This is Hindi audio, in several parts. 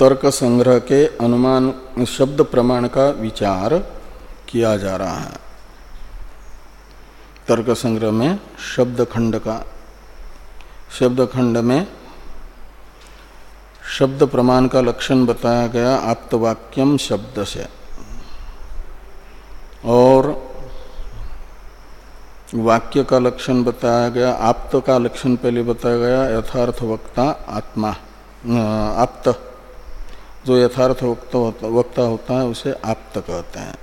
तर्क संग्रह के अनुमान, शब्द प्रमाण का विचार किया जा रहा है। तर्क संग्रह में शब्द खंड का शब्द खंड में शब्द प्रमाण का लक्षण बताया गया आप्तवाक्यम शब्द से। और वाक्य का लक्षण बताया गया, आप्त का लक्षण पहले बताया गया, यथार्थ वक्ता आत्मा आप्त। जो यथार्थ वक्ता वक्ता होता है, उसे आप्त कहते हैं।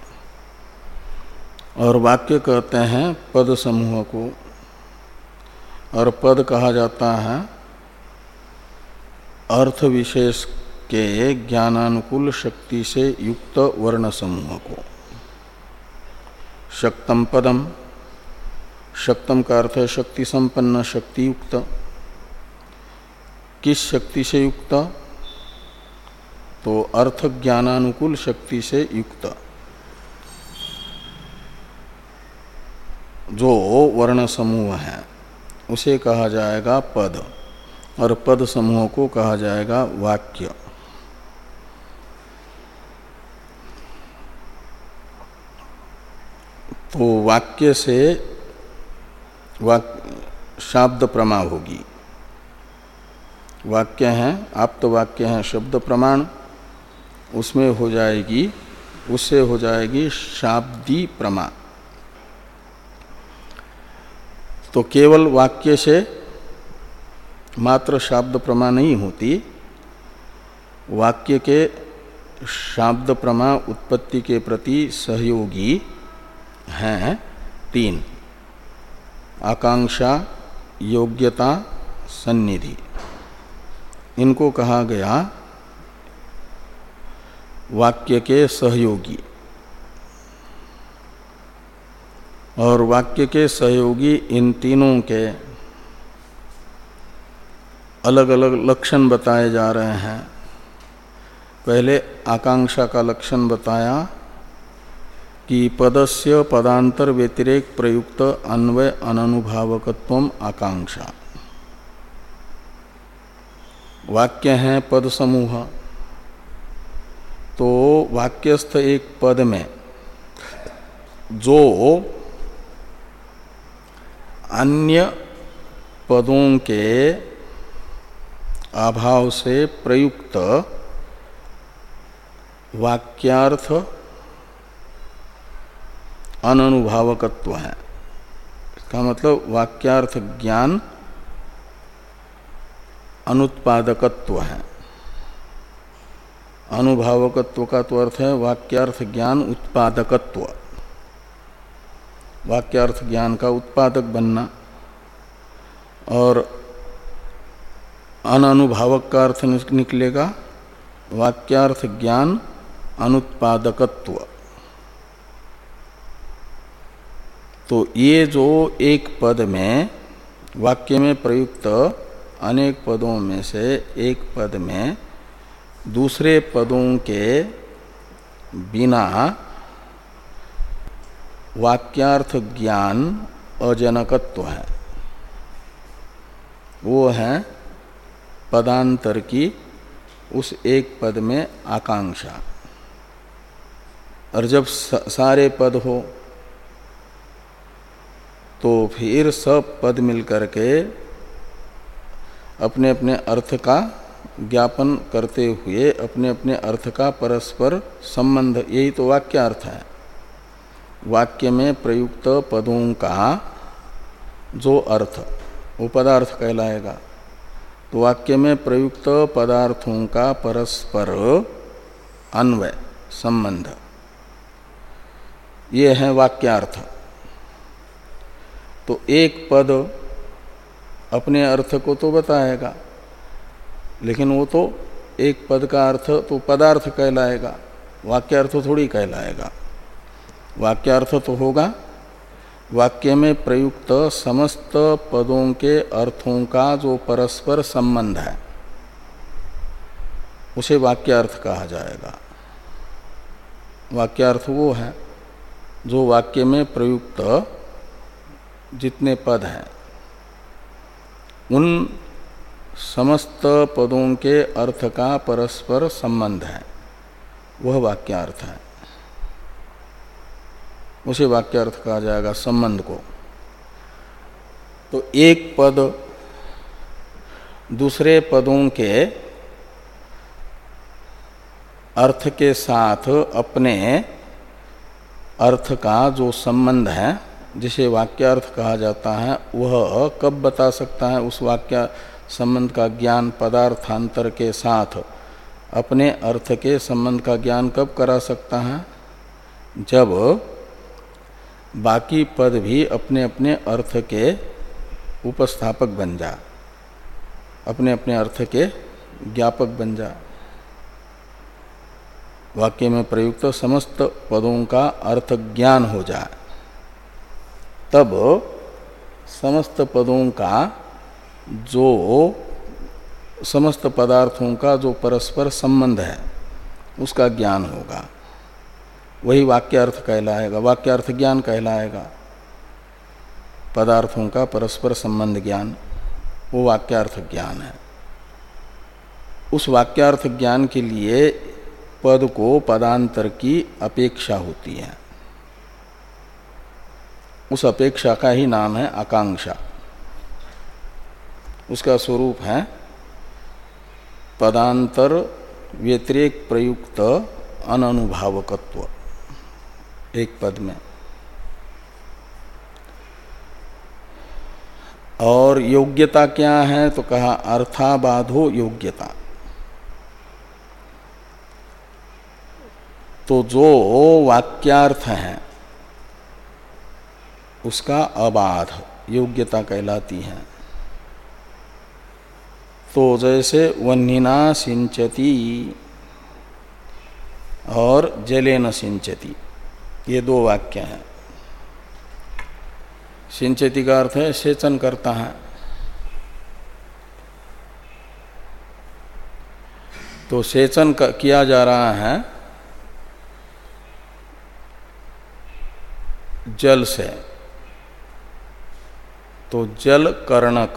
और वाक्य कहते हैं, पद समूह को। और पद कहा जाता है, अर्थ विशेष के ज्ञानानुकूल शक्ति से युक्त वर्ण समूह को। शक्तम पदम, शक्तम का अर्थ है शक्ति संपन्न, शक्ति युक्त। किस शक्ति से युक्त? तो अर्थ ज्ञानानुकूल शक्ति से युक्त। जो वर्ण समूह है, उसे कहा जाएगा पद, और पद समूह को कहा जाएगा वाक्य। तो वाक्य से वाक्य शाब्द प्रमा होगी। वाक्य हैं आप तो वाक्य हैं, शब्द प्रमाण। उसमें हो जाएगी, उससे हो जाएगी शाब्दी प्रमा। तो केवल वाक्य से मात्र शाब्द प्रमा नहीं होती, वाक्य के शाब्द प्रमा उत्पत्ति के प्रति सहयोगी हैं तीन। आकांक्षा, योग्यता, सन्निधि। इनको कहा गया वाक्य के सहयोगी। और वाक्य के सहयोगी इन तीनों के अलग अलग लक्षण बताए जा रहे हैं। पहले आकांक्षा का लक्षण बताया कि पदस्य पदांतर व्यतिरेक प्रयुक्त अन्वय अनुभावकत्व आकांक्षा। वाक्य है पद समूह तो वाक्यस्थ एक पद में जो अन्य पदों के अभाव से प्रयुक्त वाक्यार्थ अनुभवकत्व है। इसका मतलब वाक्यार्थ ज्ञान अनुत्पादकत्व है। अनुभावकत्व का तो अर्थ है वाक्यार्थ ज्ञान उत्पादकत्व। वाक्यार्थ ज्ञान का उत्पादक बनना और अनुभावक का अर्थ निकलेगा। वाक्यार्थ ज्ञान अनुत्पादकत्व। तो ये जो एक पद में, वाक्य में प्रयुक्त अनेक पदों में से एक पद में दूसरे पदों के बिना वाक्यार्थ ज्ञान अजनकत्व है। वो है पदांतर की उस एक पद में आकांक्षा। और जब सारे पद हो तो फिर सब पद मिलकर के अपने अपने अर्थ का ज्ञापन करते हुए अपने अपने अर्थ का परस्पर संबंध, यही तो वाक्य अर्थ है। वाक्य में प्रयुक्त पदों का जो अर्थ, वो पदार्थ कहलाएगा। तो वाक्य में प्रयुक्त पदार्थों का परस्पर अन्वय, संबंध। ये है वाक्यार्थ। तो एक पद अपने अर्थ को तो बताएगा। लेकिन वो तो एक पद का अर्थ तो पदार्थ कहलाएगा, वाक्यार्थ थोड़ी कहलाएगा। वाक्यार्थ तो होगा। वाक्य में प्रयुक्त समस्त पदों के अर्थों का जो परस्पर संबंध है, उसे वाक्यार्थ कहा जाएगा। वाक्यार्थ वो है जो वाक्य में प्रयुक्त जितने पद हैं, उन समस्त पदों के अर्थ का परस्पर संबंध है। वह वाक्यार्थ है। उसे वाक्यार्थ कहा जाएगा संबंध को। तो एक पद दूसरे पदों के अर्थ के साथ अपने अर्थ का जो संबंध है, जिसे वाक्यार्थ कहा जाता है, वह कब बता सकता है? उस वाक्य संबंध का ज्ञान पदार्थांतर के साथ अपने अर्थ के संबंध का ज्ञान कब करा सकता है? जब बाकी पद भी अपने अपने अर्थ के उपस्थापक बन जा। अपने अपने अर्थ के ज्ञापक बन जा। वाक्य में प्रयुक्त समस्त पदों का अर्थ ज्ञान हो जाए तब समस्त पदों का जो समस्त पदार्थों का जो परस्पर संबंध है, उसका ज्ञान होगा। वही वाक्यार्थ कहलाएगा, वाक्यार्थ ज्ञान कहलाएगा। पदार्थों का परस्पर संबंध ज्ञान, वो वाक्यार्थ ज्ञान है। उस वाक्यार्थ ज्ञान के लिए पद को पदांतर की अपेक्षा होती है। उस अपेक्षा का ही नाम है आकांक्षा। उसका स्वरूप है पदांतर व्यतिरेक प्रयुक्त अनुभावकत्व एक पद में। और योग्यता क्या है? तो कहा, अर्थाबाधो योग्यता। तो जो वाक्यार्थ है, उसका अबाध, योग्यता कहलाती है। तो जैसे वन्नीना सिंचती और जले न सिंचती ये दो वाक्य हैं। सिंचती का अर्थ है सेचन करता है। तो सेचन किया जा रहा है जल से। तो जल कर्णक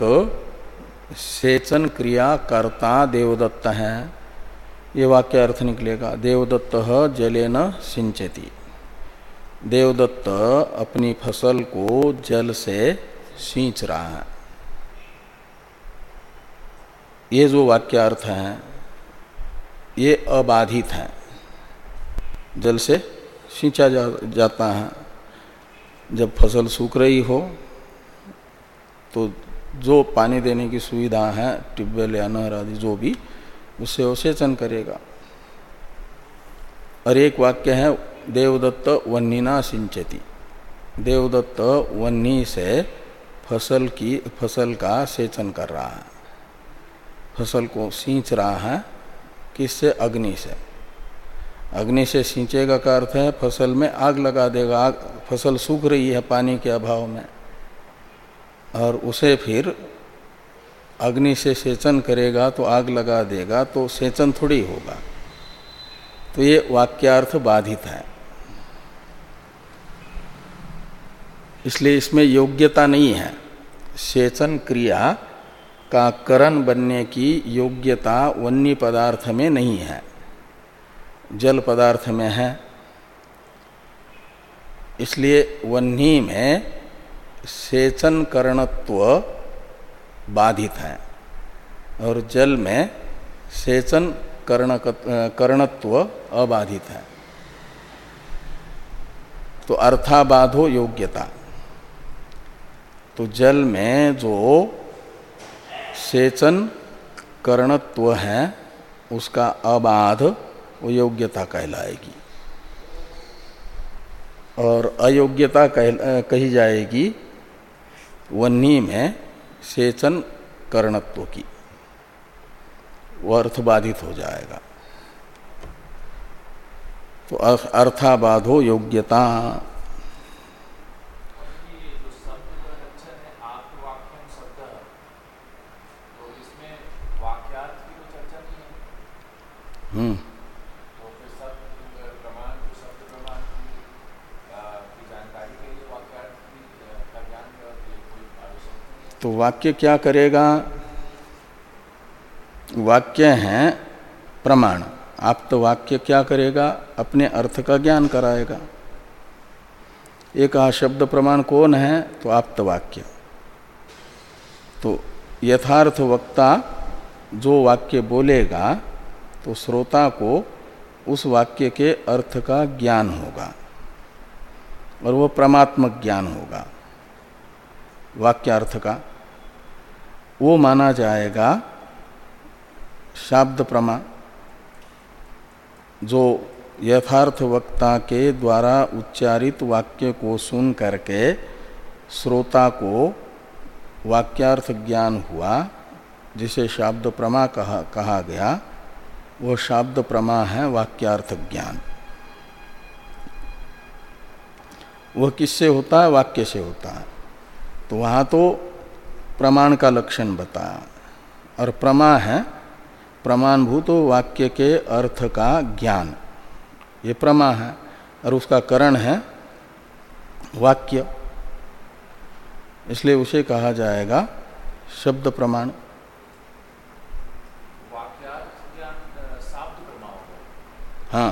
सेचन क्रिया कर्ता देवदत्त है। ये वाक्य अर्थ निकलेगा। देवदत्त जले न सिंचती। देवदत्त अपनी फ़सल को जल से सींच रहा है। ये जो वाक्य अर्थ है ये अबाधित है। जल से सींचा जा, जाता है। जब फ़सल सूख रही हो तो जो पानी देने की सुविधा है ट्यूबवेल या नहर आदि, जो भी उससे वो सेचन करेगा। और एक वाक्य है, देवदत्त वन्नीना सिंचती। देवदत्त वन्नी से फ़सल की, फ़सल का सेचन कर रहा है। फ़सल को सींच रहा है, किससे? अग्नि से। अग्नि से सींचेगा का अर्थ है, फ़सल में आग लगा देगा, आग, फ़सल सूख रही है पानी के अभाव में। और उसे फिर अग्नि से सेचन करेगा तो आग लगा देगा तो सेचन थोड़ी होगा। तो ये वाक्यार्थ बाधित है। इसलिए इसमें योग्यता नहीं है। सेचन क्रिया का करण बनने की योग्यता वन्य पदार्थ में नहीं है। जल पदार्थ में है। इसलिए वन्नी में सेचन करणत्व बाधित है। और जल में सेचन कर्ण करणत्व अबाधित है। तो अर्थाबाधो योग्यता। तो जल में जो सेचन करणत्व है उसका अबाध वो योग्यता कहलाएगी। और अयोग्यता कह, कही जाएगी वन्नी में सेचन कर्णत्व की। वो अर्थ बाधित हो जाएगा। तो अर्थाबाधो योग्यता। हम्म। तो वाक्य क्या करेगा? वाक्य हैं प्रमाण। आप तो वाक्य क्या करेगा? अपने अर्थ का ज्ञान कराएगा। एक शब्द प्रमाण कौन है? तो आप्त वाक्य। तो यथार्थ वक्ता जो वाक्य बोलेगा तो श्रोता को उस वाक्य के अर्थ का ज्ञान होगा और वह परमात्मक ज्ञान होगा। वाक्यार्थ का। वो माना जाएगा शाब्द प्रमा जो यथार्थ वक्ता के द्वारा उच्चारित वाक्य को सुन करके श्रोता को वाक्यार्थ ज्ञान हुआ जिसे शाब्द प्रमा कहा, कहा गया वो शाब्द प्रमा है वाक्यार्थ ज्ञान। वह किससे होता है? वाक्य से होता है। तो वहाँ तो प्रमाण का लक्षण बताया और प्रमा है प्रमाणभूत वाक्य के अर्थ का ज्ञान। ये प्रमा है और उसका करण है वाक्य। इसलिए उसे कहा जाएगा शब्द प्रमाण। हाँ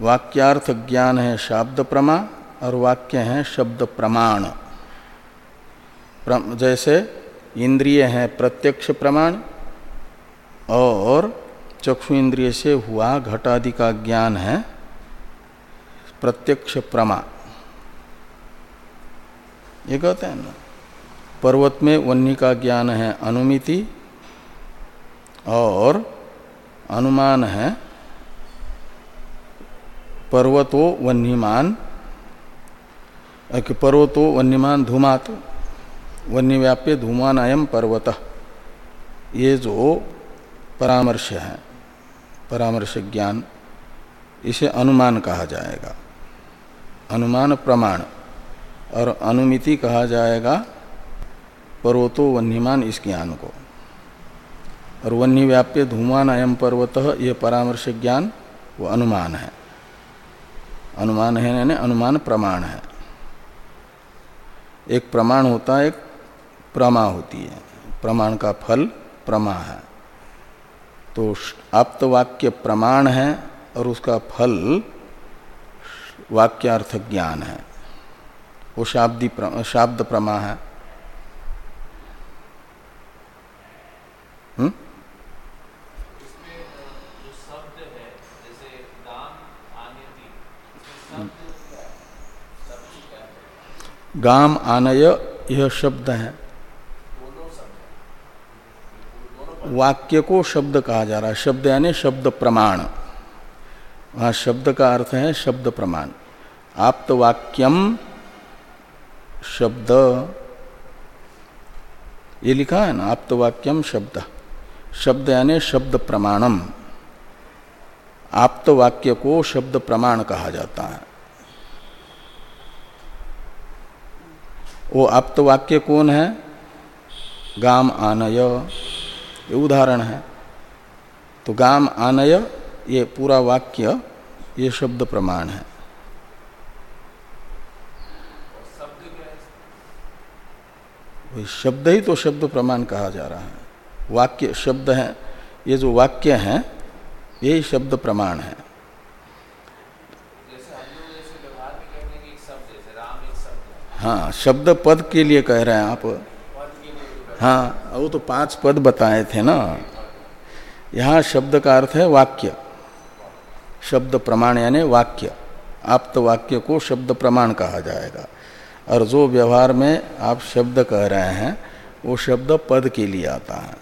वाक्यार्थ ज्ञान है शब्द प्रमा और वाक्य है शब्द प्रमाण। जैसे इंद्रिय है प्रत्यक्ष प्रमाण और चक्षु इंद्रिय से हुआ घटादि का ज्ञान है प्रत्यक्ष प्रमा। ये कहते हैं ना, पर्वत में वन्य का ज्ञान है अनुमिति और अनुमान है पर्वतो वन्यमान पर्वतो वन्यमान धूमात। वन्य व्याप्य धूमान अयम पर्वत। ये जो परामर्श है, परामर्श ज्ञान, इसे अनुमान कहा जाएगा। अनुमान प्रमाण और अनुमिति कहा जाएगा पर्वतो वन्यमान इस ज्ञान को। और वन्य व्याप्य धूमान अयम पर्वत ये परामर्श ज्ञान, वो अनुमान है। अनुमान है यानी अनुमान प्रमाण है। एक प्रमाण होता है, एक प्रमा होती है। प्रमाण का फल प्रमा है। तो आप्त वाक्य प्रमाण है और उसका फल वाक्यार्थ ज्ञान है। वो शाब्दी शाब्द प्रमा है। हुँ? गाम आनय यह शब्द है। वाक्य को शब्द कहा जा रहा है। शब्द यानी शब्द प्रमाण। वहाँ शब्द का अर्थ है शब्द प्रमाण। आप्त वाक्यम शब्द। ये लिखा है ना, आप्त वाक्यम शब्द। शब्द यानी शब्द प्रमाणम। आप्त वाक्य को शब्द प्रमाण कहा जाता है। वो आप्त वाक्य कौन है? गाम आनय। ये उदाहरण है। तो गाम आनय ये पूरा वाक्य ये शब्द प्रमाण है। वही शब्द ही तो शब्द प्रमाण कहा जा रहा है। वाक्य शब्द है ये जो वाक्य है यही शब्द प्रमाण है। हाँ शब्द पद के लिए कह रहे हैं आप। हाँ वो तो पाँच पद बताए थे ना। यहाँ शब्द का अर्थ है वाक्य। शब्द प्रमाण यानी वाक्य। आप तो वाक्य को शब्द प्रमाण कहा जाएगा। और जो व्यवहार में आप शब्द कह रहे हैं, वो शब्द पद के लिए आता है।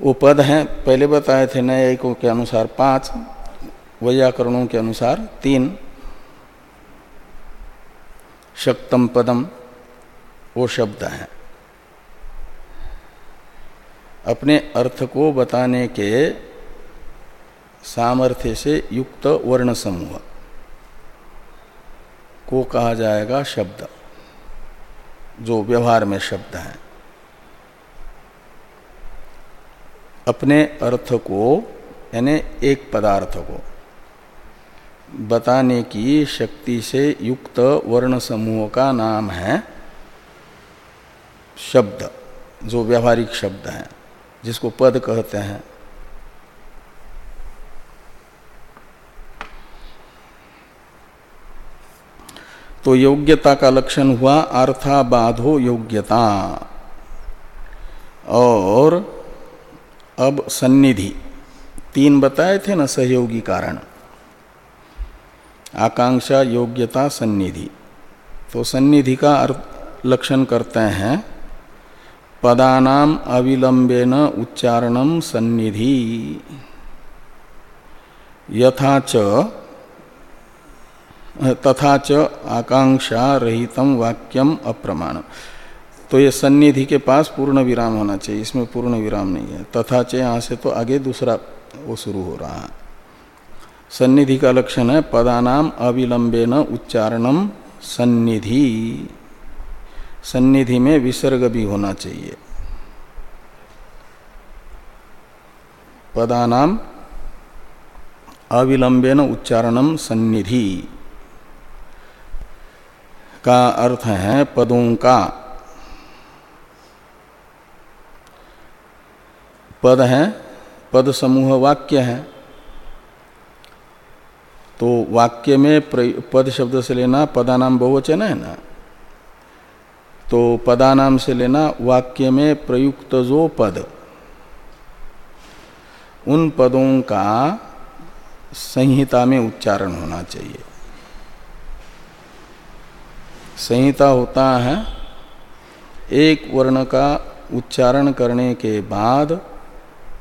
वो पद हैं, पहले बताए थे न्यायिकों के अनुसार पाँच, वैयाकरणों के अनुसार तीन, शक्तम पदम वो शब्द है। अपने अर्थ को बताने के सामर्थ्य से युक्त वर्ण समूह को कहा जाएगा शब्द, जो व्यवहार में शब्द है। अपने अर्थ को, यानी एक पदार्थ को बताने की शक्ति से युक्त वर्ण समूह का नाम है शब्द, जो व्यावहारिक शब्द हैं, जिसको पद कहते हैं। तो योग्यता का लक्षण हुआ, अर्थाबाधो योग्यता। और अब सन्निधि। तीन बताए थे ना, सहयोगी कारण। आकांक्षा, योग्यता, सन्निधि। तो सन्निधि का अर्थ लक्षण करते हैं पदानाम अविलंबेन उच्चारणम सन्निधि। यथा च, तथा च आकांक्षा रहितम वाक्यम अप्रमाण तो ये सन्निधि के पास पूर्ण विराम होना चाहिए, इसमें पूर्ण विराम नहीं है। तथा च यहाँ से तो आगे दूसरा वो शुरू हो रहा है। सन्निधि का लक्षण है, पदानाम अविलंबेन उच्चारणम सन्निधि। सन्निधि में विसर्ग भी होना चाहिए। पदा पदानाम अविलंबेन उच्चारणम सन्निधि। का अर्थ है पदों का। पद है, पद समूह वाक्य है। तो वाक्य में पद शब्द से लेना पदानाम बहुवचन है ना? तो पदानाम से लेना वाक्य में प्रयुक्त जो पद। उन पदों का संहिता में उच्चारण होना चाहिए। संहिता होता है एक वर्ण का उच्चारण करने के बाद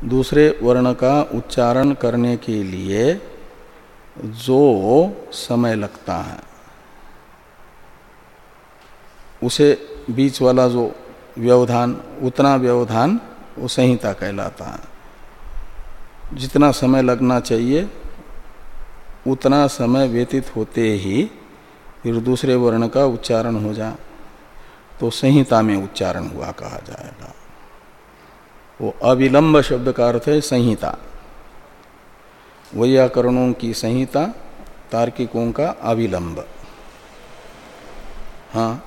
दूसरे वर्ण का उच्चारण करने के लिए जो समय लगता है, उसे बीच वाला जो व्यवधान, उतना व्यवधान वो संहिता कहलाता है। जितना समय लगना चाहिए, उतना समय व्यतीत होते ही फिर दूसरे वर्ण का उच्चारण हो जा तो संहिता में उच्चारण हुआ कहा जाएगा। वो अविलंब शब्द का अर्थ है संहिता। वैयाकरणों की संहिता, तार्किकों का अविलंब। हाँ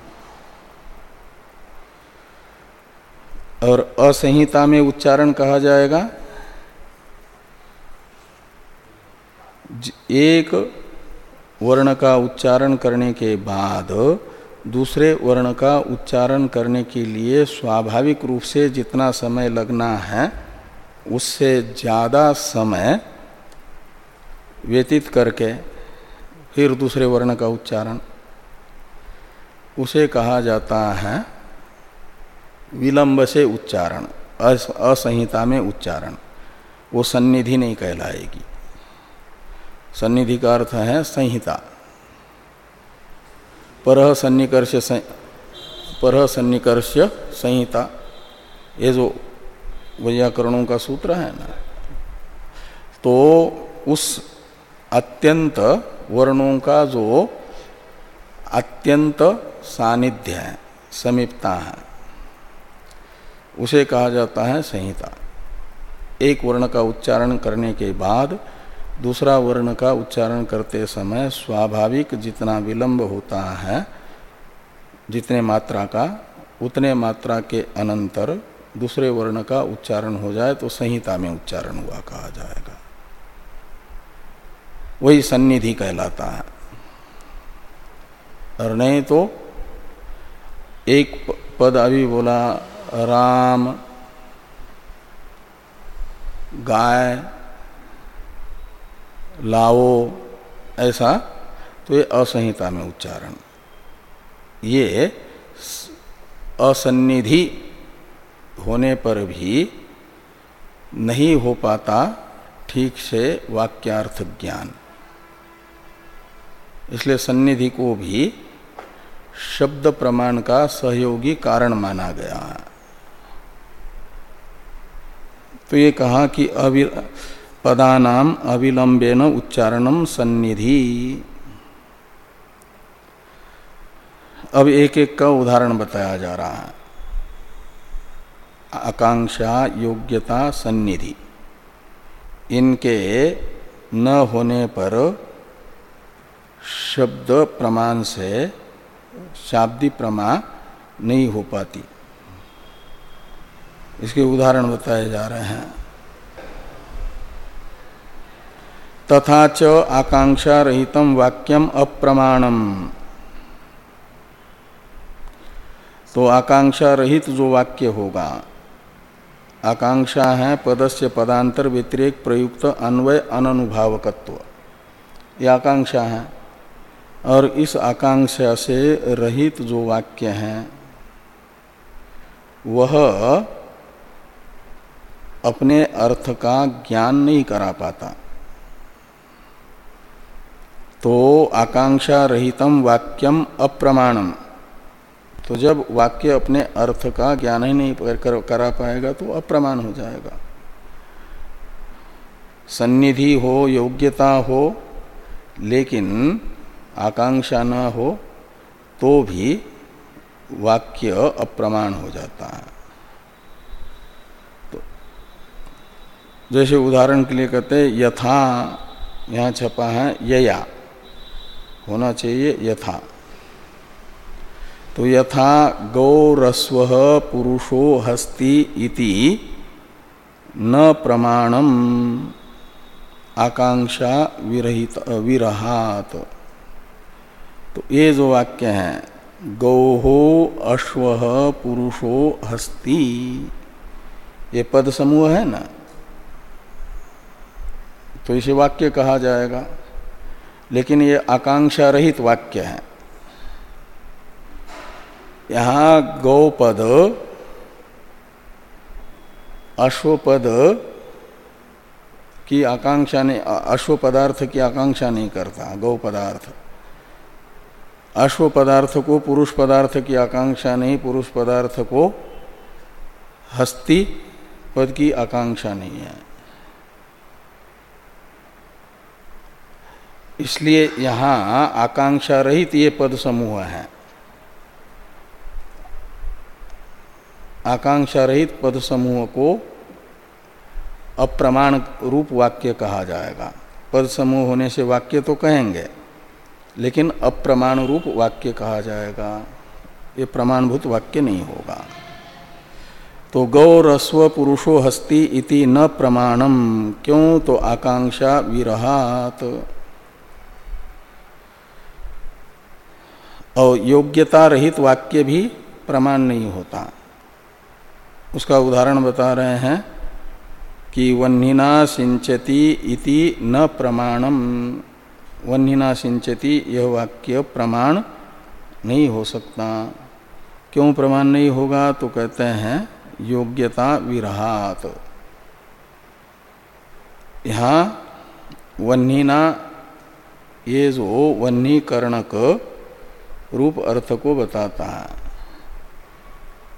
और असंहिता में उच्चारण कहा जाएगा। एक वर्ण का उच्चारण करने के बाद दूसरे वर्ण का उच्चारण करने के लिए स्वाभाविक रूप से जितना समय लगना है, उससे ज़्यादा समय व्यतीत करके फिर दूसरे वर्ण का उच्चारण। उसे कहा जाता है विलंब से उच्चारण असंहिता में उच्चारण। वो सन्निधि नहीं कहलाएगी। सन्निधि का अर्थ है संहिता। पर सन्निकर्ष पर सन्निकर्ष संहिता। ये जो व्याकरणों का सूत्र है ना तो उस अत्यंत वर्णों का जो अत्यंत सानिध्य है, समीपता है। उसे कहा जाता है संहिता। एक वर्ण का उच्चारण करने के बाद, दूसरा वर्ण का उच्चारण करते समय स्वाभाविक जितना विलंब होता है, जितने मात्रा का, उतने मात्रा के अनंतर दूसरे वर्ण का उच्चारण हो जाए तो संहिता में उच्चारण हुआ कहा जाएगा। वही सन्निधि कहलाता है। और नहीं तो एक पद अभी बोला राम, गाय, लाओ, ऐसा तो ये असंहिता में उच्चारण। ये असन्निधि होने पर भी नहीं हो पाता ठीक से वाक्यार्थ ज्ञान। इसलिए सन्निधि को भी शब्द प्रमाण का सहयोगी कारण माना गया। है तो ये कहा कि अविर पदानाम अविलंबेन उच्चारणम सन्निधि। अब एक एक का उदाहरण बताया जा रहा है। आकांक्षा, योग्यता, सन्निधि। इनके न होने पर शब्द प्रमाण से शाब्दी प्रमा नहीं हो पाती। इसके उदाहरण बताए जा रहे हैं। तथा च आकांक्षा रहितम वाक्यम अप्रमाणम। तो आकांक्षा रहित जो वाक्य होगा, आकांक्षा है पदस्य पदांतर व्यतिरेक प्रयुक्त अन्वय अनुभावकत्व ये आकांक्षा है। और इस आकांक्षा से रहित जो वाक्य है, वह अपने अर्थ का ज्ञान नहीं करा पाता। तो आकांक्षा रहितम वाक्यम अप्रमाणम। तो जब वाक्य अपने अर्थ का ज्ञान ही नहीं कर, पाएगा तो अप्रमाण हो जाएगा। सन्निधि हो योग्यता हो लेकिन आकांक्षा न हो तो भी वाक्य अप्रमाण हो जाता है। जैसे उदाहरण के लिए कहते हैं, यथा, यहाँ छपा है, यया। होना चाहिए यथा। तो यथा गौरस्व पुरुषो हस्ति इति न प्रमाणम। आकांक्षा विरहित, विरहात। तो ये जो वाक्य है गौहो अश्व पुरुषो हस्ति, ये पद समूह है ना? तो इसे वाक्य कहा जाएगा। लेकिन ये आकांक्षा रहित वाक्य है। यहाँ गौपद, अश्वपद की आकांक्षा नहीं अश्व पदार्थ की आकांक्षा नहीं करता गौ पदार्थ अश्व पदार्थ को पुरुष पदार्थ की आकांक्षा नहीं पुरुष पदार्थ को हस्ती पद की आकांक्षा नहीं है। इसलिए यहाँ आकांक्षा रहित ये पद समूह है। आकांक्षा रहित पद समूह को अप्रमाण रूप वाक्य कहा जाएगा। पद समूह होने से वाक्य तो कहेंगे, लेकिन अप्रमाण रूप वाक्य कहा जाएगा। ये प्रमाणभूत वाक्य नहीं होगा। तो गौरस्व पुरुषो हस्ती इति न प्रमाणम, क्यों तो आकांक्षा विरहात। और योग्यता रहित वाक्य भी प्रमाण नहीं होता। उसका उदाहरण बता रहे हैं कि वन्हिना सिंचती इति न प्रमाणम। वन्हिना सिंचती यह वाक्य प्रमाण नहीं हो सकता। क्यों प्रमाण नहीं होगा? तो कहते हैं, योग्यता विरहात। यहाँ वन्हीना ये जो वन्हीकरणक रूप अर्थ को बताता है।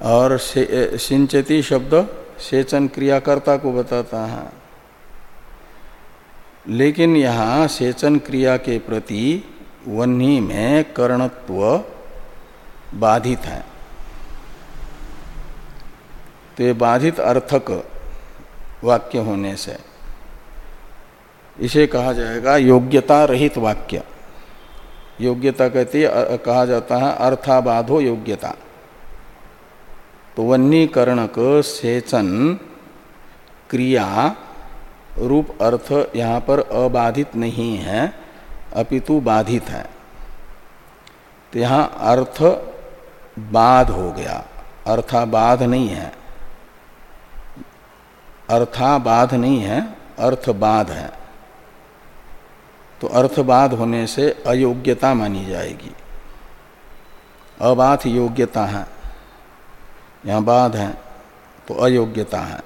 और सिंचती शब्द सेचन क्रियाकर्ता को बताता है। लेकिन यहाँ सेचन क्रिया के प्रति वन्नी में कर्णत्व बाधित है। तो ये बाधित अर्थक वाक्य होने से इसे कहा जाएगा योग्यता रहित वाक्य। योग्यता कहती है कहा जाता है, अर्थाबाधो योग्यता। तो वन्नीकरणक सेचन क्रिया, रूप, अर्थ यहाँ पर अबाधित नहीं है, अपितु बाधित है। तो यहाँ अर्थ बाध हो गया, अर्थाबाध नहीं है। अर्थाबाध नहीं है अर्थ बाध है। तो अर्थबाध होने से अयोग्यता मानी जाएगी। अबाध योग्यता है। यहाँ बाध है तो अयोग्यता है।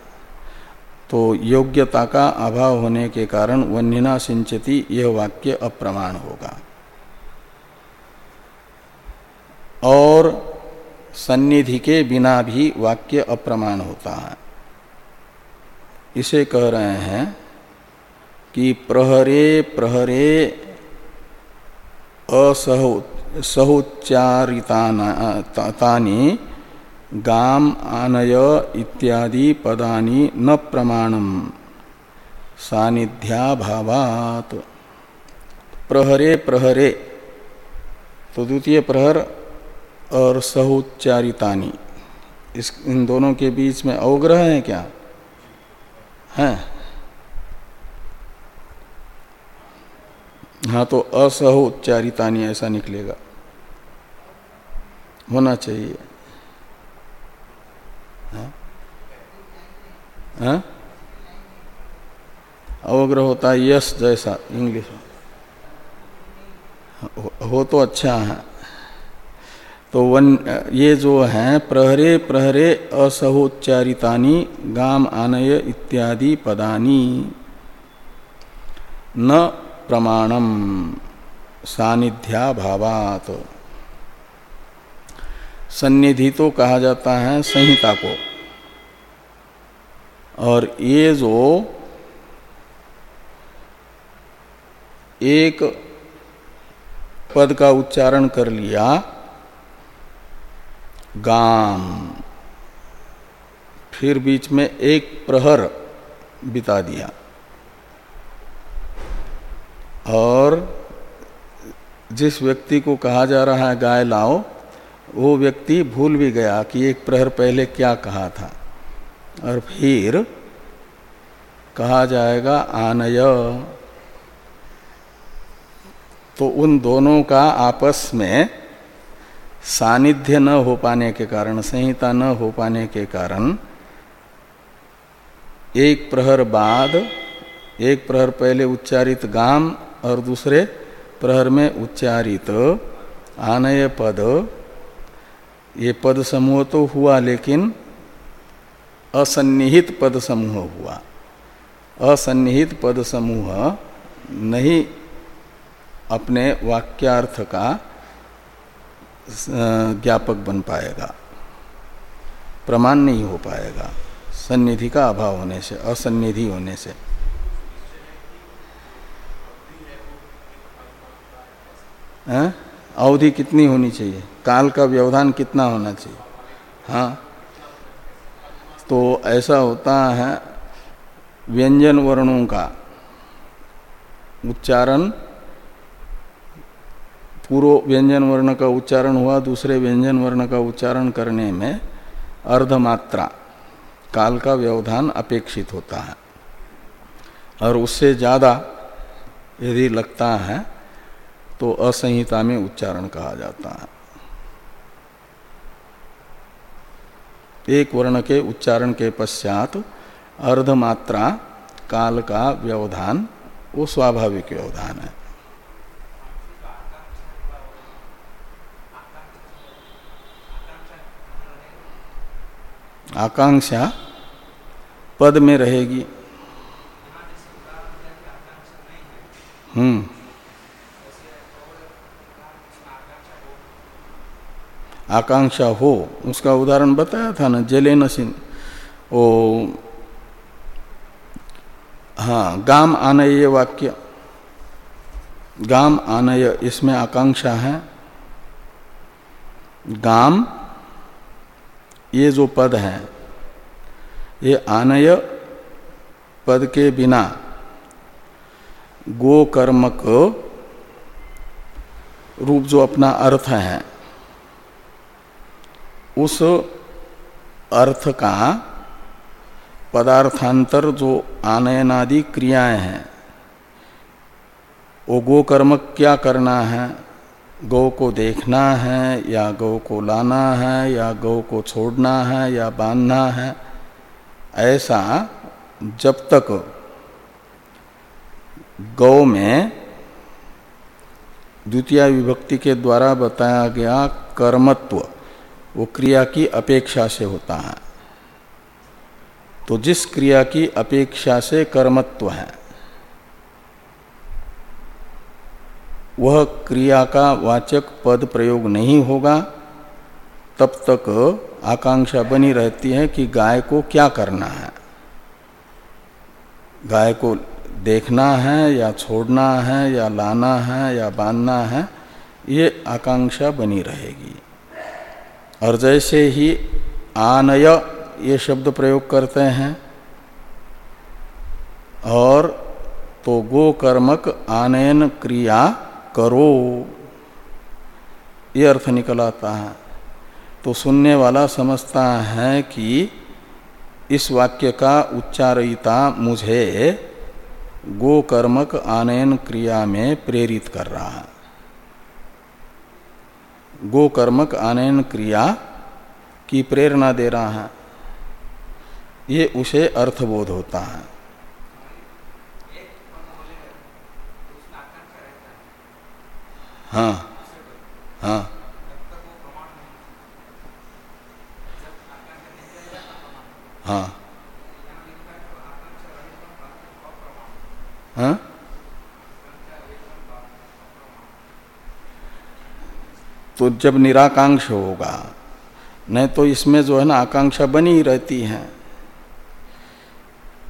तो योग्यता का अभाव होने के कारण वन्यना सिंचती यह वाक्य अप्रमाण होगा। और सन्निधि के बिना भी वाक्य अप्रमाण होता है। इसे कह रहे हैं कि प्रहरे प्रहरे असहोच्चारितानी गाम, आनय इत्यादि पदानि न प्रमाणम। सानिध्याभावात प्रहरे प्रहरे। तो द्वितीय प्रहर और सहुच्चारितानी। इस, इन दोनों के बीच में अवग्रह है क्या? है। हाँ तो असह उच्चारितानी ऐसा निकलेगा। होना चाहिए। हाँ? हाँ? अवग्रह होता है यश जैसा, इंग्लिश हो तो अच्छा है। तो वन, ये जो है, प्रहरे प्रहरे असहोच्चारितानी गाम आनय इत्यादि पदानी। न प्रमाणम सानिध्या भावात सन्निधि तो कहा जाता है संहिता को। और ये जो एक पद का उच्चारण कर लिया, गाम, फिर बीच में एक प्रहर बिता दिया। और जिस व्यक्ति को कहा जा रहा है गाय लाओ, वो व्यक्ति भूल भी गया कि एक प्रहर पहले क्या कहा था। और फिर कहा जाएगा, आनय। तो उन दोनों का आपस में सानिध्य न हो पाने के कारण, संहिता न हो पाने के कारण, एक प्रहर बाद, एक प्रहर पहले उच्चारित गाम और दूसरे प्रहर में उच्चारित आनय पद। ये पद समूह तो हुआ, लेकिन असन्निहित पद समूह हुआ। असन्निहित पद समूह नहीं, अपने वाक्यार्थ का ज्ञापक बन पाएगा। प्रमाण नहीं हो पाएगा। सन्निधि का अभाव होने से, असन्निधि होने से। अवधि कितनी होनी चाहिए? काल का व्यवधान कितना होना चाहिए? हाँ। तो ऐसा होता है व्यंजन वर्णों का। उच्चारण, पूर्व व्यंजन वर्ण का उच्चारण हुआ, दूसरे व्यंजन वर्ण का उच्चारण करने में अर्धमात्रा, काल का व्यवधान अपेक्षित होता है। और उससे ज़्यादा यदि लगता है तो असंहिता में उच्चारण कहा जाता है। एक वर्ण के उच्चारण के पश्चात अर्धमात्रा, काल का व्यवधान, वो स्वाभाविक व्यवधान है। आकांक्षा पद में रहेगी। हम्म। आकांक्षा हो, उसका उदाहरण बताया था ना जले नसीन ओ हाँ गाम आनय ये वाक्य। गाम आनय इसमें आकांक्षा है। गाम, ये जो पद है, ये आनय पद के बिना गोकर्मक रूप जो अपना अर्थ है उस अर्थ का पदार्थांतर जो आनयनादि क्रियाएँ हैं, वो गो कर्मक क्या करना है? गौ को देखना है, या गौ को लाना है, या गौ को छोड़ना है, या बांधना है, ऐसा जब तक गौ में द्वितीय विभक्ति के द्वारा बताया गया कर्मत्व वो क्रिया की अपेक्षा से होता है। तो जिस क्रिया की अपेक्षा से कर्मत्व है, वह क्रिया का वाचक पद प्रयोग नहीं होगा, तब तक आकांक्षा बनी रहती है कि गाय को क्या करना है। गाय को देखना है या छोड़ना है या लाना है या बांधना है, ये आकांक्षा बनी रहेगी। और जैसे ही आनय ये शब्द प्रयोग करते हैं, और तो गो कर्मक आनयन क्रिया करो। ये अर्थ निकल आता है। तो सुनने वाला समझता है कि इस वाक्य का उच्चारिता मुझे गोकर्मक आनयन क्रिया में प्रेरित कर रहा है। गोकर्मक आनयन क्रिया की प्रेरणा दे रहा है। ये उसे अर्थबोध होता है। हाँ हाँ। हाँ। हाँ। तो जब निराकांक्ष होगा, नहीं तो इसमें जो है ना आकांक्षा बनी ही रहती है।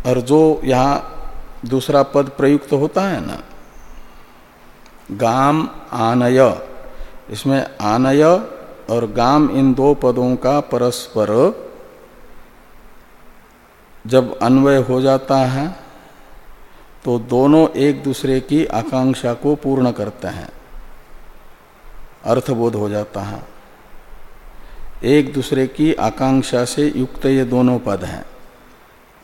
और जो यहाँ दूसरा पद प्रयुक्त होता है ना, गाम आनय, इसमें आनय और गाम इन दो पदों का परस्पर जब अन्वय हो जाता है तो दोनों एक दूसरे की आकांक्षा को पूर्ण करते हैं। अर्थबोध हो जाता है। एक दूसरे की आकांक्षा से युक्त ये दोनों पद हैं।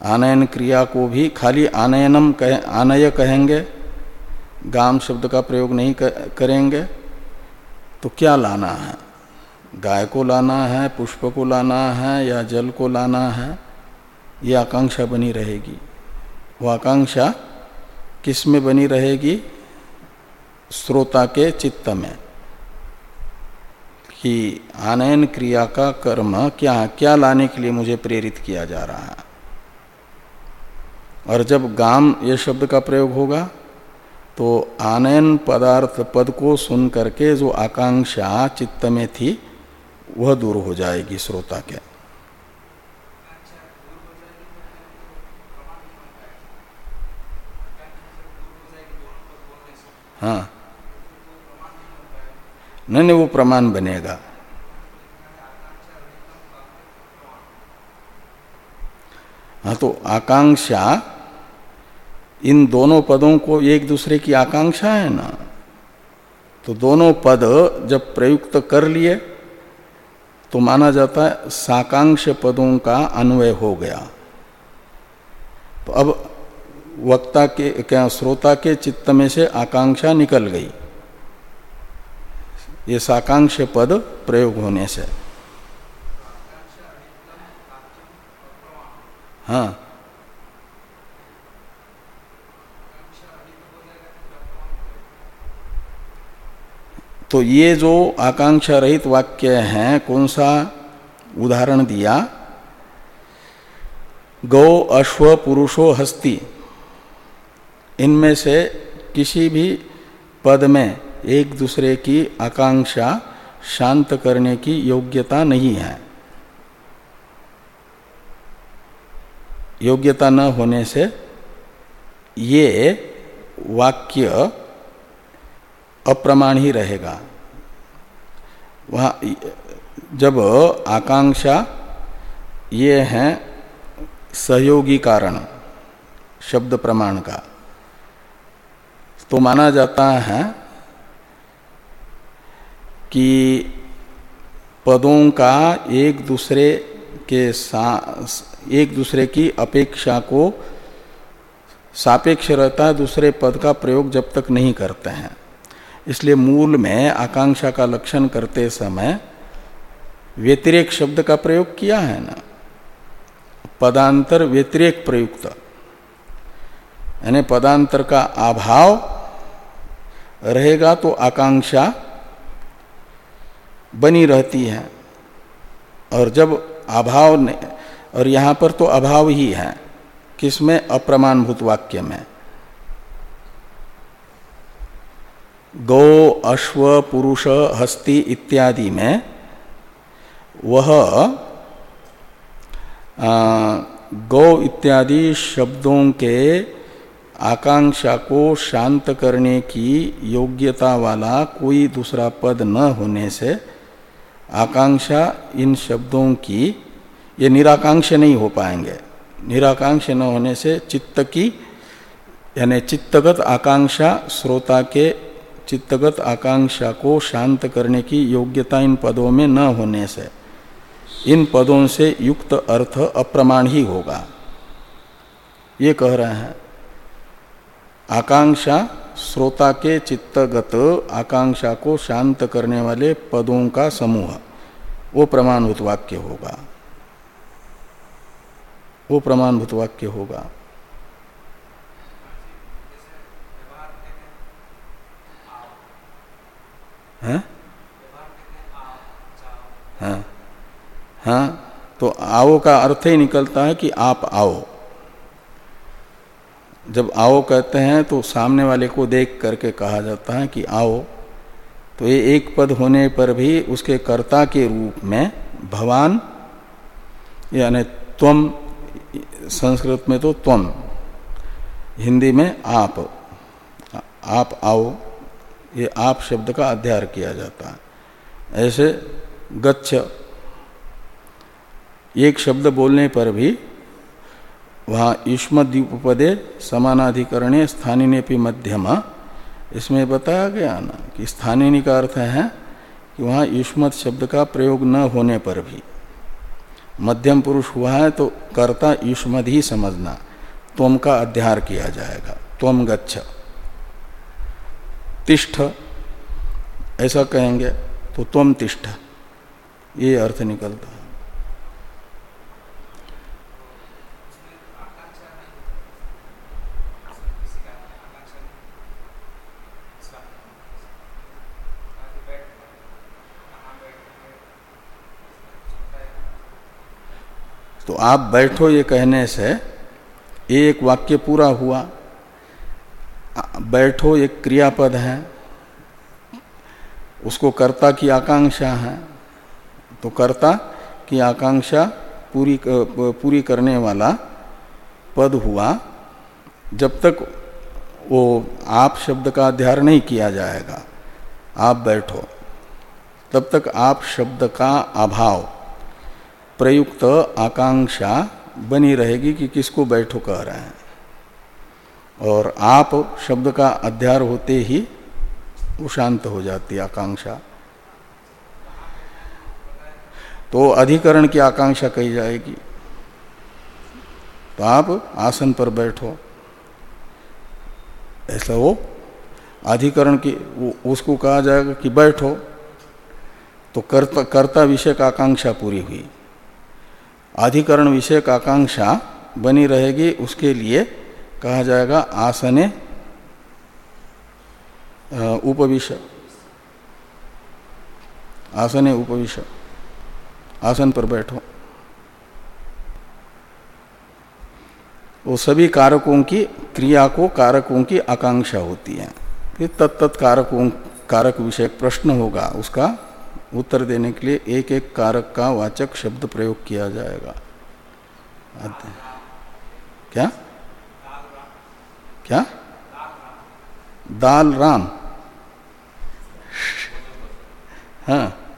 आनयन क्रिया को भी खाली आनयनम कह, आनय कहेंगे, गाम शब्द का प्रयोग नहीं करेंगे तो क्या लाना है? गाय को लाना है, पुष्प को लाना है, या जल को लाना है? ये आकांक्षा बनी रहेगी। वो आकांक्षा किसमें बनी रहेगी? श्रोता के चित्त में। कि आनयन क्रिया का कर्म क्या क्या लाने के लिए मुझे प्रेरित किया जा रहा है? और जब गाम ये शब्द का प्रयोग होगा तो आनयन पदार्थ पद को सुन करके जो आकांक्षा चित्त में थी, वह दूर हो जाएगी श्रोता के। हाँ। नहीं वो प्रमाण बनेगा। हाँ तो आकांक्षा, इन दोनों पदों को एक दूसरे की आकांक्षा है ना? तो दोनों पद जब प्रयुक्त कर लिए तो माना जाता है साकांक्ष पदों का अन्वय हो गया। तो अब वक्ता के, क्या, श्रोता के चित्त में से आकांक्षा निकल गई। ये साकांक्ष पद प्रयोग होने से। हाँ। तो ये जो आकांक्षा रहित वाक्य हैं, कौन सा उदाहरण दिया? गौ अश्व पुरुषो हस्ती। इनमें से किसी भी पद में एक दूसरे की आकांक्षा शांत करने की योग्यता नहीं है। योग्यता न होने से ये वाक्य अप्रमाण ही रहेगा। वहाँ जब आकांक्षा ये है सहयोगी कारण, शब्द प्रमाण का तो माना जाता है कि पदों का एक दूसरे के साथ एक दूसरे की अपेक्षा को सापेक्ष रहता है, दूसरे पद का प्रयोग जब तक नहीं करते हैं। इसलिए मूल में आकांक्षा का लक्षण करते समय व्यतिरेक शब्द का प्रयोग किया है ना? पदांतर व्यतिरेक प्रयुक्त। यानी पदांतर का अभाव रहेगा तो आकांक्षा बनी रहती है। और जब अभाव ने, और यहाँ पर तो अभाव ही है, किसमें? अप्रमाणभूत वाक्य में। गौ अश्व पुरुष हस्ती इत्यादि में वह गौ इत्यादि शब्दों के आकांक्षा को शांत करने की योग्यता वाला कोई दूसरा पद न होने से आकांक्षा इन शब्दों की, ये निराकांक्ष नहीं हो पाएँगे। निराकांक्ष न होने से चित्त की, यानी चित्तगत आकांक्षा श्रोता के चित्तगत आकांक्षा को शांत करने की योग्यता इन पदों में न होने से, इन पदों से युक्त अर्थ अप्रमाण ही होगा। ये कह रहे हैं, आकांक्षा श्रोता के चित्तगत आकांक्षा को शांत करने वाले पदों का समूह। वो प्रमाणभूत वाक्य होगा। वो प्रमाणभूत वाक्य होगा। है? हाँ तो आओ का अर्थ ही निकलता है कि आप आओ। जब आओ कहते हैं तो सामने वाले को देख करके कहा जाता है कि आओ। तो ये एक पद होने पर भी उसके कर्ता के रूप में भवान, यानी त्वम संस्कृत में तो त्वम हिंदी में आप आप आओ, ये आप शब्द का अध्यय किया जाता है। ऐसे गच्छ, एक शब्द बोलने पर भी वहाँ युष्मद्वीपदे समानाधिकरणे स्थानीय मध्यम। इसमें बताया गया ना कि स्थानीय का अर्थ है कि वहाँ युष्मत शब्द का प्रयोग न होने पर भी। मध्यम पुरुष हुआ है तो कर्ता युष्मद ही समझना, त्वम का अध्यार किया जाएगा, त्वम गच्छ। तिष्ठ, ऐसा कहेंगे तो त्वम तिष्ठ, ये अर्थ निकलता है। आप बैठो ये कहने से, एक वाक्य पूरा हुआ। बैठो एक क्रियापद है, उसको कर्ता की आकांक्षा है। तो कर्ता की आकांक्षा पूरी पूरी करने वाला पद हुआ। जब तक वो आप शब्द का अध्ययन नहीं किया जाएगा, आप बैठो। तब तक आप शब्द का अभाव प्रयुक्त आकांक्षा बनी रहेगी कि किसको बैठो कह रहे हैं। और आप शब्द का अध्यार होते ही वो शांत हो जाती आकांक्षा। तो अधिकरण की आकांक्षा कही जाएगी। तो आप आसन पर बैठो। ऐसा वो अधिकरण की उसको कहा जाएगा कि बैठो। तो कर्ता कर्ता विषय का आकांक्षा पूरी हुई। अधिकरण विषय का आकांक्षा बनी रहेगी, उसके लिए कहा जाएगा आसने उपविश। आसने, उपविश। आसन पर बैठो। वो सभी कारकों की क्रिया को, कारकों की आकांक्षा होती है। फिर तत्त कारकों कारक विषय प्रश्न होगा, उसका उत्तर देने के लिए एक एक कारक का वाचक शब्द प्रयोग किया जाएगा। क्या? क्या? दाल राम। हाँ।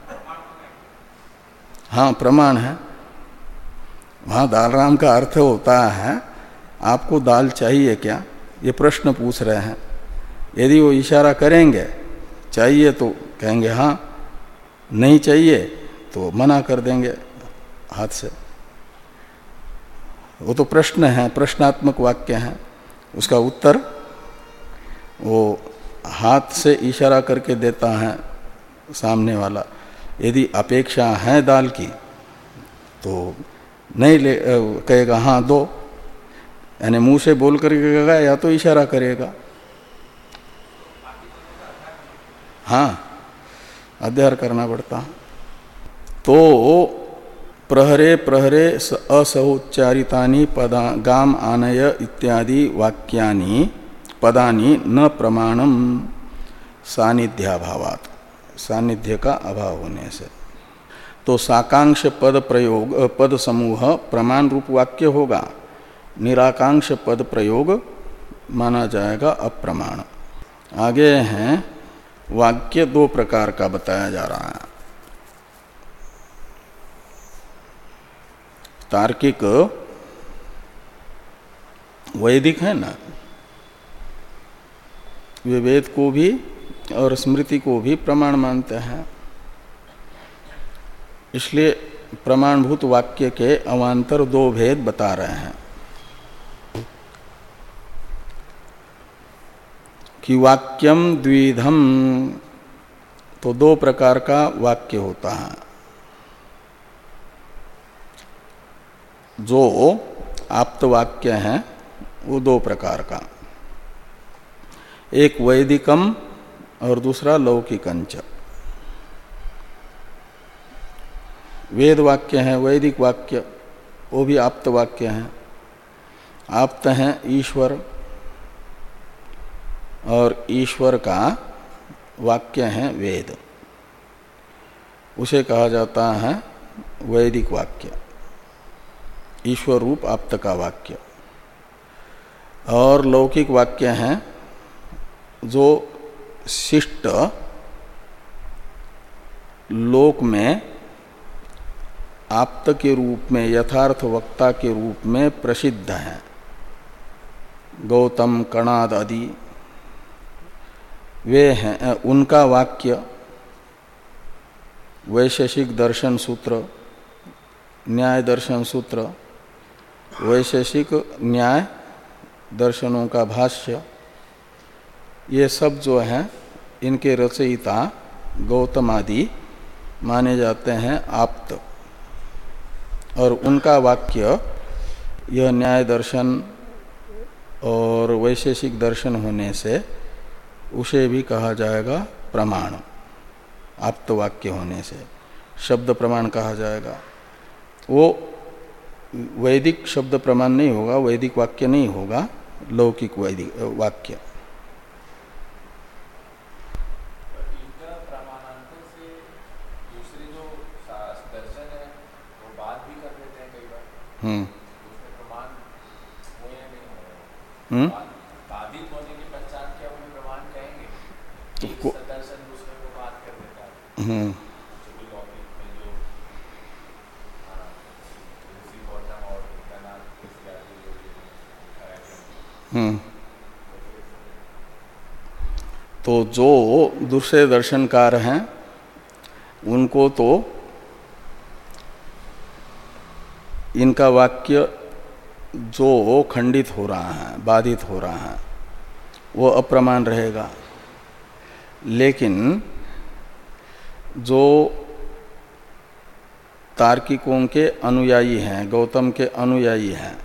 हाँ प्रमाण है। वहाँ दाल राम का अर्थ होता है, आपको दाल चाहिए क्या? ये प्रश्न पूछ रहे हैं। यदि वो इशारा करेंगे, चाहिए तो कहेंगे हाँ। नहीं चाहिए तो मना कर देंगे हाथ से। वो तो प्रश्न है, प्रश्नात्मक वाक्य है। उसका उत्तर, वो हाथ से इशारा करके देता है सामने वाला, यदि अपेक्षा है दाल की तो नहीं ले कहेगा हाँ दो। यानी मुँह से बोल करके कहेगा या तो इशारा करेगा। हाँ। अध्ययन करना पड़ता। तो प्रहरे प्रहरे असहोच्चारितानि पदा गाम आनय इत्यादि वाक्यानि पदानि न प्रमाणम सानिध्याभावात। सानिध्य का अभाव होने से। तो साकांक्ष पद प्रयोग, पद समूह प्रमाण रूप वाक्य होगा। निराकांक्ष पद प्रयोग माना जाएगा अप्रमाण। आगे हैं वाक्य दो प्रकार का बताया जा रहा है। तार्किक वैदिक है ना? वे वेद को भी और स्मृति को भी प्रमाण मानते हैं। इसलिए प्रमाणभूत वाक्य के अवान्तर दो भेद बता रहे हैं। कि वाक्यम द्विधम। तो दो प्रकार का वाक्य होता है। जो आप्त वाक्य है, वो दो प्रकार का। एक वैदिकम और दूसरा लौकिकंच। वेद वाक्य है, वैदिक वाक्य, वो भी आप्त वाक्य हैं। आप्त हैं ईश्वर और ईश्वर का वाक्य है वेद। उसे कहा जाता है वैदिक वाक्य। ईश्वर रूप आप्त का वाक्य। और लौकिक वाक्य हैं जो शिष्ट लोक में आप्त के रूप में, यथार्थ वक्ता के रूप में प्रसिद्ध हैं। गौतम, कणाद आदि। वे हैं उनका वाक्य, वैशेषिक दर्शन सूत्र, न्याय दर्शन सूत्र, वैशेषिक न्याय दर्शनों का भाष्य, ये सब जो हैं, इनके रचयिता गौतम आदि माने जाते हैं आप्त। और उनका वाक्य, यह न्याय दर्शन और वैशेषिक दर्शन होने से उसे भी कहा जाएगा प्रमाण। आप्त वाक्य होने से शब्द प्रमाण कहा जाएगा। वो वैदिक शब्द प्रमाण नहीं होगा वैदिक वाक्य नहीं होगा लौकिक वैदिक वाक्य। हम्म। हम्म। तो हम्म। हम्म। तो जो दूसरे दर्शनकार हैं, उनको तो इनका वाक्य जो खंडित हो रहा है, बाधित हो रहा है, वो अप्रमाण रहेगा। लेकिन जो तार्किकों के अनुयायी हैं, गौतम के अनुयायी हैं,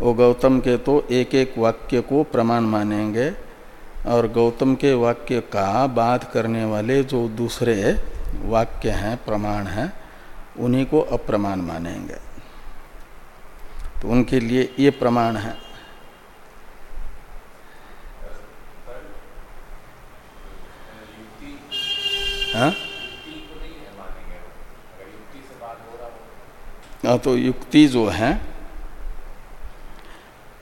वो गौतम के तो एक एक वाक्य को प्रमाण मानेंगे और गौतम के वाक्य का बात करने वाले जो दूसरे वाक्य हैं, प्रमाण हैं, उन्हीं को अप्रमाण मानेंगे तो उनके लिए ये प्रमाण है? तो युक्ति जो है,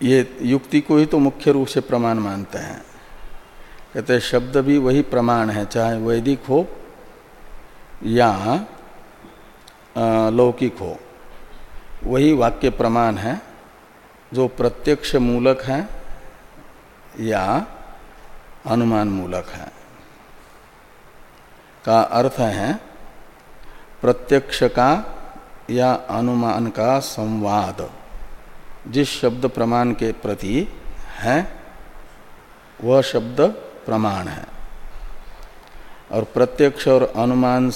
ये युक्ति को ही तो मुख्य रूप से प्रमाण मानते हैं। कहते हैं, शब्द भी वही प्रमाण है, चाहे वैदिक हो या लौकिक हो। वही वाक्य प्रमाण है, जो प्रत्यक्ष मूलक है या अनुमान मूलक है। का अर्थ है, प्रत्यक्ष का या अनुमान का संवाद, जिस शब्द प्रमाण के प्रति है, वह शब्द प्रमाण है। और प्रत्यक्ष और अनुमान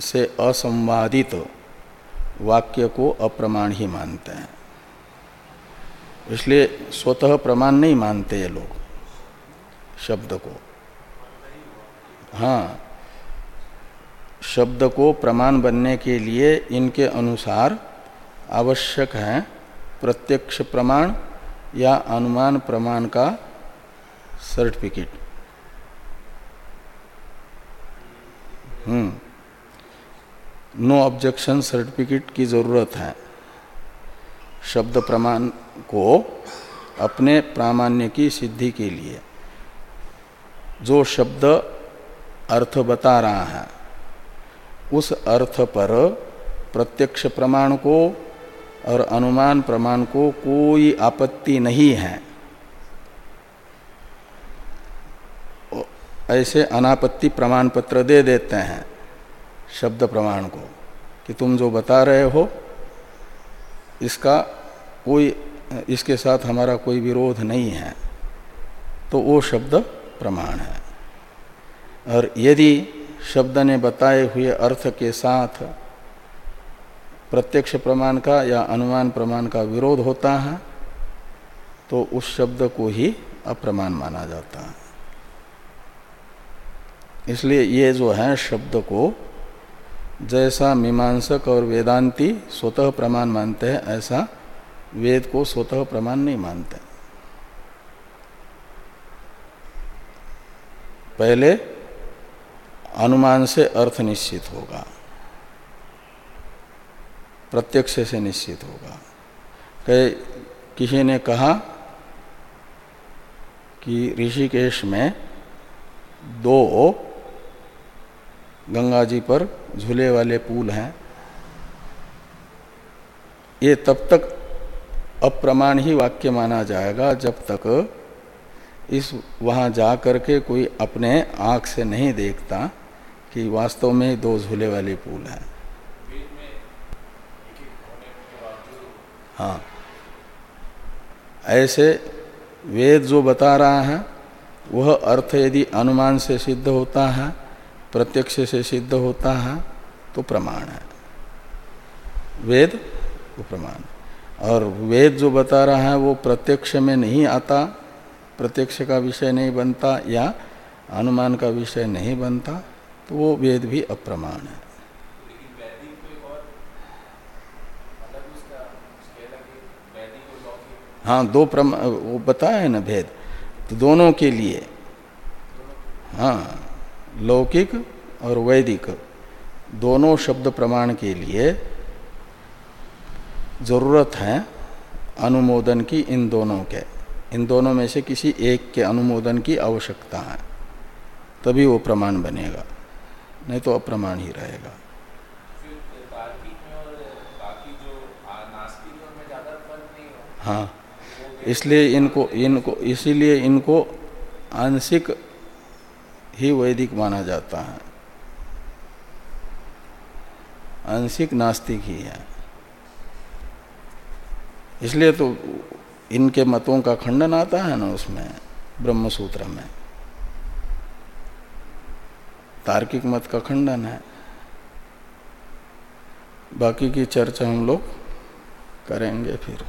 से असंवादित वाक्य को अप्रमाण ही मानते हैं। इसलिए स्वतः प्रमाण नहीं मानते ये लोग, शब्द को। हाँ। शब्द को प्रमाण बनने के लिए इनके अनुसार आवश्यक है प्रत्यक्ष प्रमाण या अनुमान प्रमाण का सर्टिफिकेट। हम्म। नो ऑब्जेक्शन सर्टिफिकेट की ज़रूरत है। शब्द प्रमाण को अपने प्रामाण्य की सिद्धि के लिए। जो शब्द अर्थ बता रहा है उस अर्थ पर प्रत्यक्ष प्रमाण को और अनुमान प्रमाण को कोई आपत्ति नहीं है। ऐसे अनापत्ति प्रमाण पत्र दे देते हैं शब्द प्रमाण को कि तुम जो बता रहे हो, इसका कोई, इसके साथ हमारा कोई विरोध नहीं है। तो वो शब्द प्रमाण है। और यदि शब्द ने बताए हुए अर्थ के साथ प्रत्यक्ष प्रमाण का या अनुमान प्रमाण का विरोध होता है तो उस शब्द को ही अप्रमाण माना जाता है। इसलिए ये जो है शब्द को जैसा मीमांसक और वेदांती स्वतः प्रमाण मानते हैं, ऐसा वेद को स्वतः प्रमाण नहीं मानते। पहले अनुमान से अर्थ निश्चित होगा। प्रत्यक्ष से निश्चित होगा। कई, किसी ने कहा कि ऋषिकेश में दो गंगा जी पर झूले वाले पुल हैं। ये तब तक अप्रमाण ही वाक्य माना जाएगा जब तक इस वहाँ जा करके कोई अपने आँख से नहीं देखता। कि वास्तव में दो झूले वाले पुल हैं। हाँ। ऐसे वेद जो बता रहा है वह अर्थ यदि अनुमान से सिद्ध होता है प्रत्यक्ष से सिद्ध होता है तो प्रमाण है। वेद वो प्रमाण। और वेद जो बता रहा है वो प्रत्यक्ष में नहीं आता प्रत्यक्ष का विषय नहीं बनता या अनुमान का विषय नहीं बनता। तो वो वेद भी अप्रमाण है। हाँ दो प्रमा वो बताया है ना भेद। तो दोनों के लिए। हाँ लौकिक और वैदिक। दोनों शब्द प्रमाण के लिए ज़रूरत है अनुमोदन की इन दोनों के। इन दोनों में से किसी एक के अनुमोदन की आवश्यकता है। तभी वो प्रमाण बनेगा। नहीं तो अप्रमाण ही रहेगा। हाँ इसलिए इनको इनको, इसीलिए इनको आंशिक ही वैदिक माना जाता है। आंशिक नास्तिक ही है। इसलिए तो इनके मतों का खंडन आता है ना उसमें ब्रह्म सूत्र में। तार्किक मत का खंडन है। बाकी की चर्चा हम लोग करेंगे फिर।